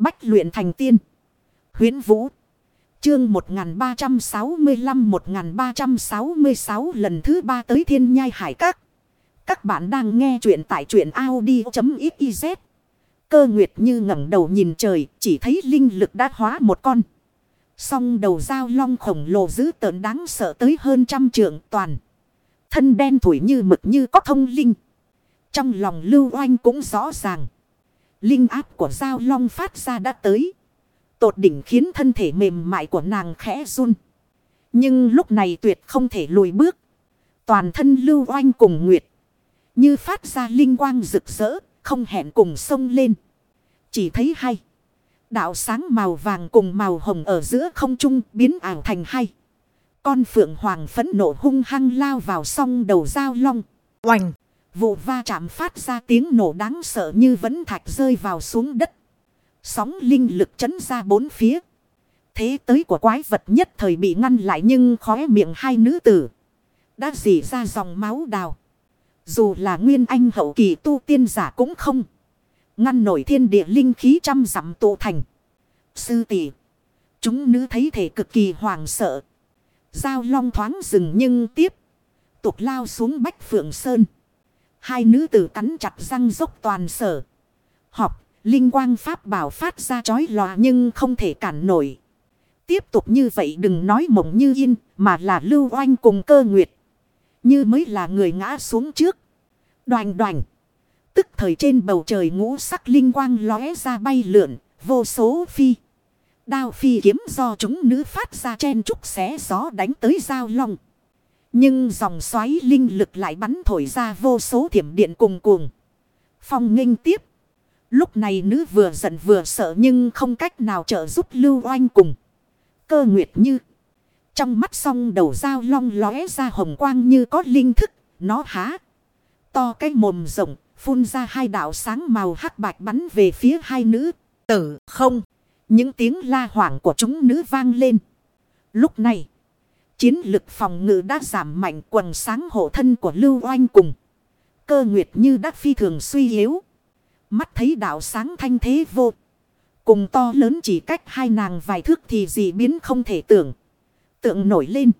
Bách luyện thành tiên. Huyến Vũ. Chương 1365-1366 lần thứ ba tới thiên nhai hải các. Các bạn đang nghe truyện tại truyện Audi.xyz. Cơ nguyệt như ngẩng đầu nhìn trời, chỉ thấy linh lực đã hóa một con. Song đầu dao long khổng lồ dữ tợn đáng sợ tới hơn trăm trượng toàn. Thân đen thủi như mực như có thông linh. Trong lòng lưu oanh cũng rõ ràng. Linh áp của dao long phát ra đã tới. Tột đỉnh khiến thân thể mềm mại của nàng khẽ run. Nhưng lúc này tuyệt không thể lùi bước. Toàn thân lưu oanh cùng nguyệt. Như phát ra linh quang rực rỡ, không hẹn cùng sông lên. Chỉ thấy hay. Đạo sáng màu vàng cùng màu hồng ở giữa không trung biến ảo thành hay. Con phượng hoàng phẫn nộ hung hăng lao vào song đầu dao long. Oành! Vụ va chạm phát ra tiếng nổ đáng sợ như vấn thạch rơi vào xuống đất. Sóng linh lực chấn ra bốn phía. Thế tới của quái vật nhất thời bị ngăn lại nhưng khóe miệng hai nữ tử. Đã dì ra dòng máu đào. Dù là nguyên anh hậu kỳ tu tiên giả cũng không. Ngăn nổi thiên địa linh khí trăm dặm tụ thành. Sư tỷ, Chúng nữ thấy thể cực kỳ hoàng sợ. Giao long thoáng dừng nhưng tiếp. Tục lao xuống bách phượng sơn. Hai nữ tử cắn chặt răng dốc toàn sở. Học, linh quang pháp bảo phát ra chói lòa nhưng không thể cản nổi. Tiếp tục như vậy đừng nói mộng như yên, mà là lưu oanh cùng cơ nguyệt. Như mới là người ngã xuống trước. Đoành đoành. Tức thời trên bầu trời ngũ sắc linh quang lóe ra bay lượn, vô số phi. Đao phi kiếm do chúng nữ phát ra chen trúc xé gió đánh tới giao long. Nhưng dòng xoáy linh lực lại bắn thổi ra vô số thiểm điện cùng cuồng. Phong nghênh tiếp. Lúc này nữ vừa giận vừa sợ nhưng không cách nào trợ giúp lưu oanh cùng. Cơ nguyệt như. Trong mắt song đầu dao long lóe ra hồng quang như có linh thức. Nó há. To cái mồm rộng. Phun ra hai đạo sáng màu hắc bạch bắn về phía hai nữ. Tử không. Những tiếng la hoảng của chúng nữ vang lên. Lúc này. Chiến lực phòng ngự đã giảm mạnh quần sáng hộ thân của Lưu Oanh cùng. Cơ nguyệt như đã phi thường suy yếu. Mắt thấy đạo sáng thanh thế vô. Cùng to lớn chỉ cách hai nàng vài thước thì dị biến không thể tưởng. Tượng nổi lên.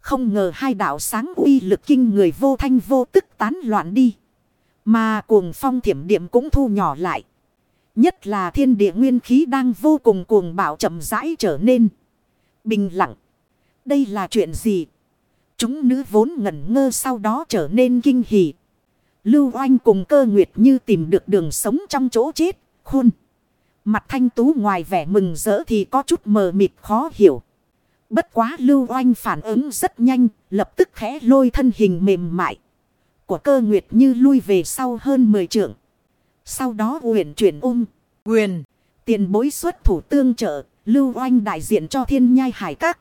Không ngờ hai đạo sáng uy lực kinh người vô thanh vô tức tán loạn đi. Mà cuồng phong thiểm điểm cũng thu nhỏ lại. Nhất là thiên địa nguyên khí đang vô cùng cuồng bạo chậm rãi trở nên. Bình lặng. Đây là chuyện gì? Chúng nữ vốn ngẩn ngơ sau đó trở nên kinh hỉ. Lưu oanh cùng cơ nguyệt như tìm được đường sống trong chỗ chết. Khuôn. Mặt thanh tú ngoài vẻ mừng rỡ thì có chút mờ mịt khó hiểu. Bất quá lưu oanh phản ứng rất nhanh. Lập tức khẽ lôi thân hình mềm mại. Của cơ nguyệt như lui về sau hơn 10 trượng. Sau đó huyền chuyển ung Quyền. Tiền bối xuất thủ tương trợ. Lưu oanh đại diện cho thiên nhai hải các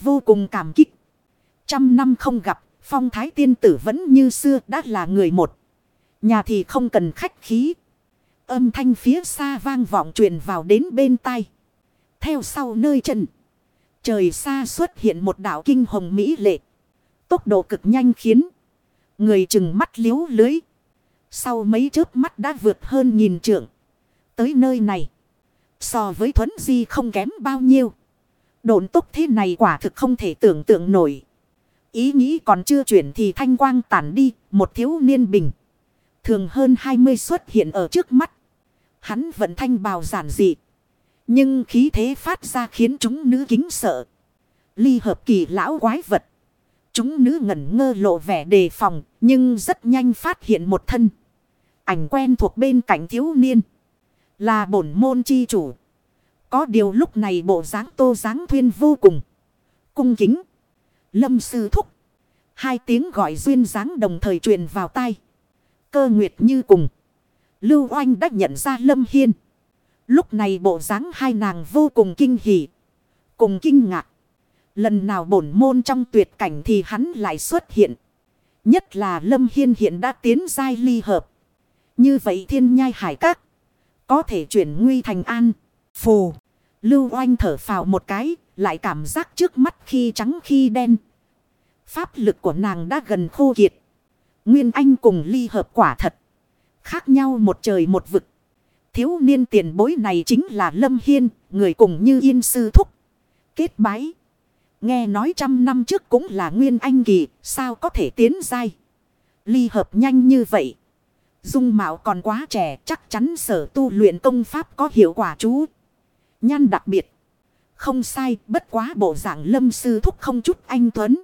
vô cùng cảm kích. Trăm năm không gặp, phong thái tiên tử vẫn như xưa đã là người một. Nhà thì không cần khách khí. Âm thanh phía xa vang vọng truyền vào đến bên tai. Theo sau nơi chân. Trời xa xuất hiện một đảo kinh hồng mỹ lệ. Tốc độ cực nhanh khiến. Người chừng mắt liếu lưới. Sau mấy chớp mắt đã vượt hơn nghìn trượng. Tới nơi này. So với thuấn di không kém bao nhiêu. Độn tốc thế này quả thực không thể tưởng tượng nổi. Ý nghĩ còn chưa chuyển thì thanh quang tản đi, một thiếu niên bình. Thường hơn 20 xuất hiện ở trước mắt. Hắn vẫn thanh bào giản dị. Nhưng khí thế phát ra khiến chúng nữ kính sợ. Ly hợp kỳ lão quái vật. Chúng nữ ngẩn ngơ lộ vẻ đề phòng, nhưng rất nhanh phát hiện một thân. Ảnh quen thuộc bên cạnh thiếu niên. Là bổn môn chi chủ. Có điều lúc này bộ dáng tô dáng thuyên vô cùng. Cung kính. Lâm sư thúc. Hai tiếng gọi duyên dáng đồng thời truyền vào tai. Cơ nguyệt như cùng. Lưu oanh đã nhận ra Lâm Hiên. Lúc này bộ dáng hai nàng vô cùng kinh hỉ. Cùng kinh ngạc. Lần nào bổn môn trong tuyệt cảnh thì hắn lại xuất hiện. Nhất là Lâm Hiên hiện đã tiến giai ly hợp. Như vậy thiên nhai hải các. Có thể chuyển nguy thành an. Phù. Lưu oanh thở phào một cái. Lại cảm giác trước mắt khi trắng khi đen. Pháp lực của nàng đã gần khô kiệt. Nguyên Anh cùng ly hợp quả thật. Khác nhau một trời một vực. Thiếu niên tiền bối này chính là Lâm Hiên, người cùng như yên sư thúc. Kết bái. Nghe nói trăm năm trước cũng là nguyên anh kỳ, sao có thể tiến dai. Ly hợp nhanh như vậy. Dung mạo còn quá trẻ, chắc chắn sở tu luyện công pháp có hiệu quả chú. Nhan đặc biệt. Không sai, bất quá bộ dạng lâm sư thúc không chút anh Tuấn.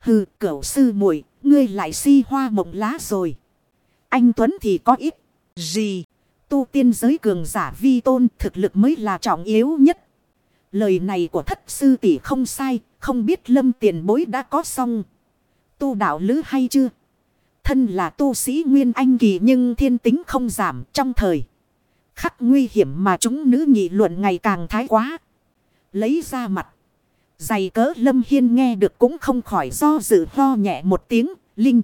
Hừ, cửu sư muội ngươi lại si hoa mộng lá rồi. Anh Tuấn thì có ít. Gì? Tu tiên giới cường giả vi tôn thực lực mới là trọng yếu nhất. Lời này của thất sư tỷ không sai, không biết lâm tiền bối đã có xong. Tu đạo lữ hay chưa? Thân là tu sĩ Nguyên Anh kỳ nhưng thiên tính không giảm trong thời. Khắc nguy hiểm mà chúng nữ nghị luận ngày càng thái quá. Lấy ra mặt. Dày cỡ lâm hiên nghe được cũng không khỏi do dự ho nhẹ một tiếng. Linh.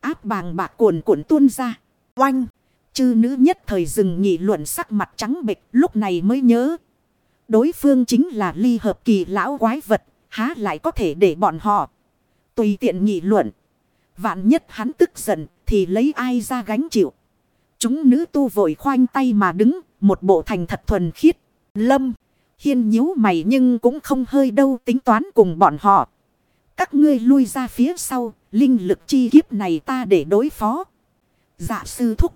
Áp bàng bạc cuồn cuộn tuôn ra. Oanh. Chư nữ nhất thời dừng nghị luận sắc mặt trắng bệch, lúc này mới nhớ. Đối phương chính là ly hợp kỳ lão quái vật. Há lại có thể để bọn họ. Tùy tiện nghị luận. Vạn nhất hắn tức giận thì lấy ai ra gánh chịu. Chúng nữ tu vội khoanh tay mà đứng. Một bộ thành thật thuần khiết. Lâm. Hiên nhíu mày nhưng cũng không hơi đâu, tính toán cùng bọn họ. Các ngươi lui ra phía sau. Linh lực chi kiếp này ta để đối phó. Dạ sư thúc.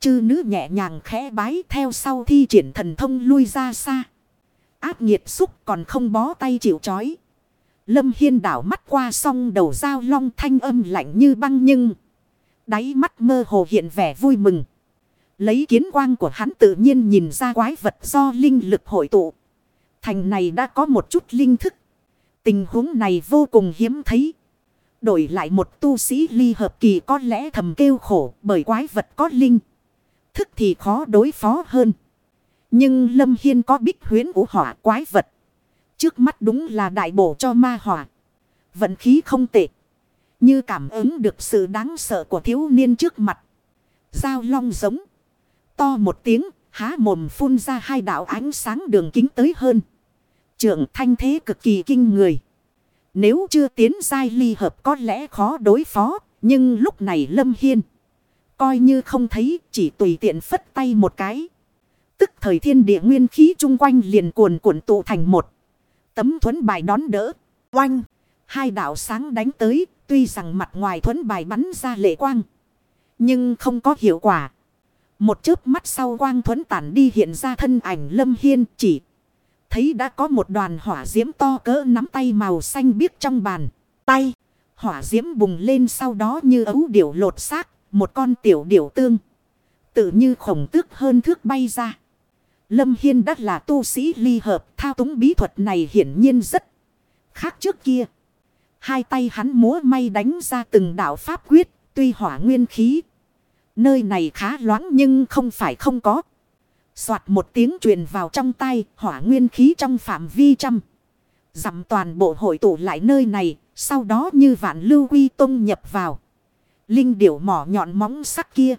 Chư nữ nhẹ nhàng khẽ bái theo sau thi triển thần thông lui ra xa. Áp nhiệt xúc còn không bó tay chịu chói. Lâm Hiên đảo mắt qua song đầu dao long thanh âm lạnh như băng nhưng. Đáy mắt mơ hồ hiện vẻ vui mừng. Lấy kiến quang của hắn tự nhiên nhìn ra quái vật do linh lực hội tụ. Thành này đã có một chút linh thức. Tình huống này vô cùng hiếm thấy. Đổi lại một tu sĩ ly hợp kỳ có lẽ thầm kêu khổ bởi quái vật có linh. Thức thì khó đối phó hơn. Nhưng Lâm Hiên có bích huyến vũ hỏa quái vật. Trước mắt đúng là đại bổ cho ma hỏa. Vận khí không tệ. Như cảm ứng được sự đáng sợ của thiếu niên trước mặt. Giao long giống. To một tiếng, há mồm phun ra hai đạo ánh sáng đường kính tới hơn. Trưởng thanh thế cực kỳ kinh người. Nếu chưa tiến giai ly hợp có lẽ khó đối phó. Nhưng lúc này Lâm Hiên. Coi như không thấy chỉ tùy tiện phất tay một cái. Tức thời thiên địa nguyên khí chung quanh liền cuồn cuộn tụ thành một. Tấm thuẫn bài đón đỡ. Oanh. Hai đạo sáng đánh tới. Tuy rằng mặt ngoài thuẫn bài bắn ra lệ quang. Nhưng không có hiệu quả. Một chớp mắt sau quang thuẫn tản đi hiện ra thân ảnh lâm hiên chỉ. Thấy đã có một đoàn hỏa diễm to cỡ nắm tay màu xanh biếc trong bàn. Tay. Hỏa diễm bùng lên sau đó như ấu điểu lột xác. Một con tiểu điểu tương. Tự như khổng tước hơn thước bay ra. Lâm Hiên đắt là tu sĩ ly hợp. Thao túng bí thuật này hiển nhiên rất khác trước kia. Hai tay hắn múa may đánh ra từng đạo pháp quyết. Tuy hỏa nguyên khí. Nơi này khá loãng nhưng không phải không có. Soạt một tiếng truyền vào trong tay, hỏa nguyên khí trong phạm vi trăm. Dặm toàn bộ hội tụ lại nơi này, sau đó như vạn lưu quy tông nhập vào. Linh điểu mỏ nhọn móng sắc kia.